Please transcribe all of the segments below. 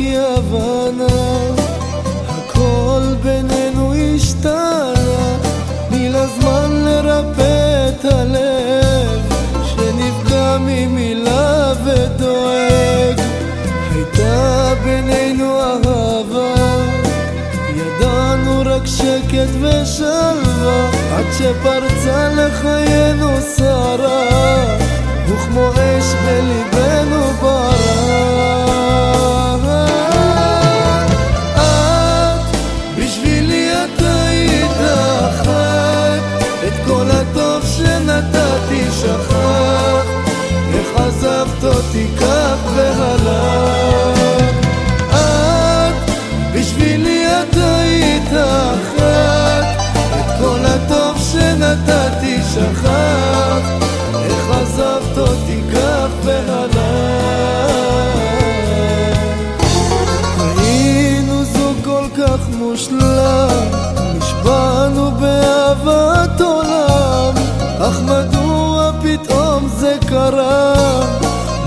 אי הבנה הכל בינינו השתנה. תני לזמן לרפא את הלב שנפגע ממילה ודואג. הייתה בינינו אהבה ידענו רק שקט ושלווה עד שפרצה לחיינו סערה וכמו אש בליבנו ברא שנתתי שכחת איך עזבת אותי כך והלך. את בשבילי את היית אחת את כל הטוב שנתתי שכחת איך עזבת אותי כך והלך. היינו זוג כל כך מושלם אך מדוע פתאום זה קרה?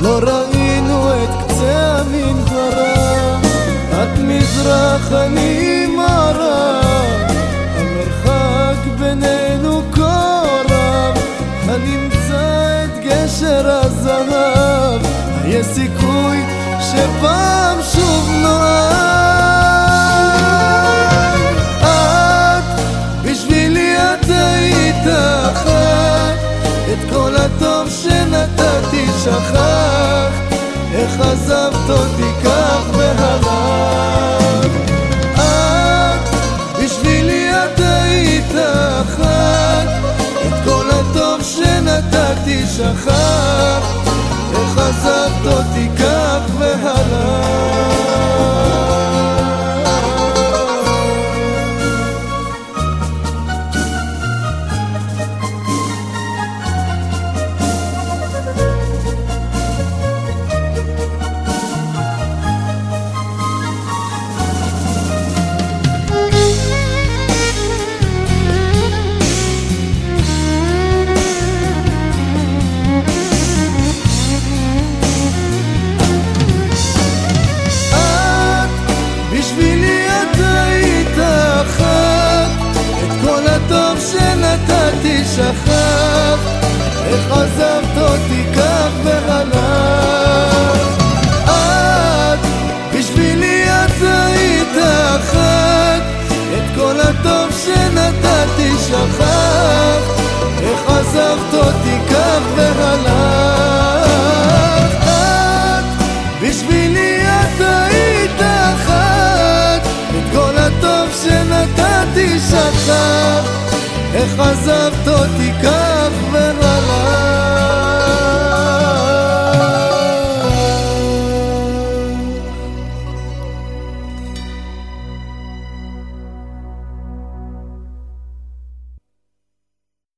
לא ראינו את קצה המנהרה. את מזרח אני מערב הנמצא את גשר הזהב. יש סיכוי שפעם אותי כך והלך את בשבילי את היית אחת. את כל הטוב שנתתי שכחת שכחת איך עזבת אותי כך והלך את בשבילי את היית אחת את כל הטוב שנתתי שכחת איך עזבת אותי כך והלך איך עזבת אותי והלך